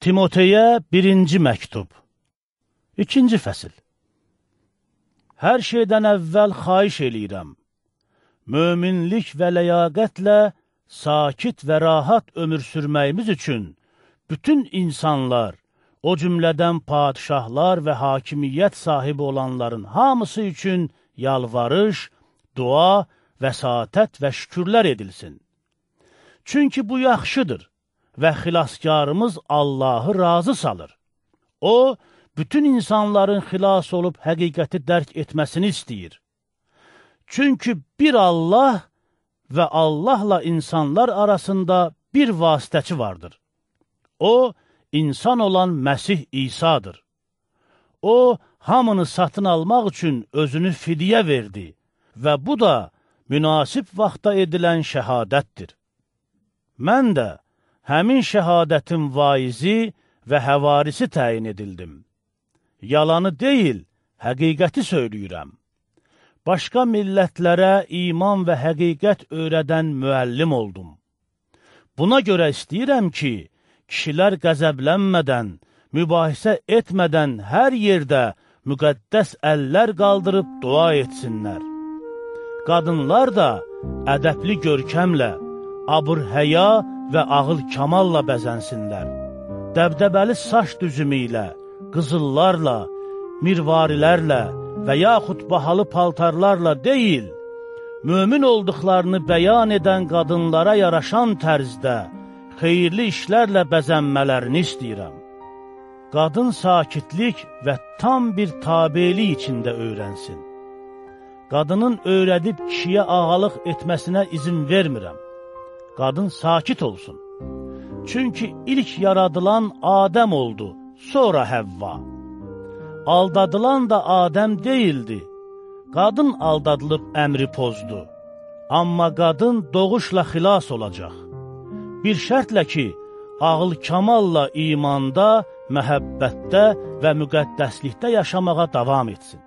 Timoteyə birinci məktub İkinci fəsil Hər şeydən əvvəl xaiş eləyirəm. Möminlik və ləyaqətlə sakit və rahat ömür sürməyimiz üçün bütün insanlar, o cümlədən padişahlar və hakimiyyət sahibi olanların hamısı üçün yalvarış, dua, vəsatət və şükürlər edilsin. Çünki bu yaxşıdır və xilaskarımız Allahı razı salır. O, bütün insanların xilas olub həqiqəti dərk etməsini istəyir. Çünki bir Allah və Allahla insanlar arasında bir vasitəçi vardır. O, insan olan Məsih İsa'dır. O, hamını satın almaq üçün özünü fidyə verdi və bu da münasib vaxtda edilən şəhadətdir. Mən də həmin şəhadətin vaizi və həvarisi təyin edildim. Yalanı deyil, həqiqəti söyləyirəm. Başqa millətlərə iman və həqiqət öyrədən müəllim oldum. Buna görə istəyirəm ki, kişilər qəzəblənmədən, mübahisə etmədən hər yerdə müqəddəs əllər qaldırıb dua etsinlər. Qadınlar da ədəbli görkəmlə, abır-həya və ağıl kamalla bəzənsinlər. Dəbdəbəli saç düzümü ilə, qızıllarla, mirvarilərlə və yaxud bahalı paltarlarla deyil, mömin olduqlarını bəyan edən qadınlara yaraşan tərzdə xeyirli işlərlə bəzənmələrini istəyirəm. Qadın sakitlik və tam bir tabelik içində öyrənsin. Qadının öyrədib kişiyə ağalıq etməsinə izin vermirəm qadın sakit olsun. Çünki ilk yaradılan Adəm oldu, sonra Həvva. Aldadılan da Adəm deyildi. Qadın aldadılıb əmri pozdu. Amma qadın doğuşla xilas olacaq. Bir şərtlə ki, ağıl kamalla imanda, məhəbbətdə və müqəddəslikdə yaşamağa davam etsin.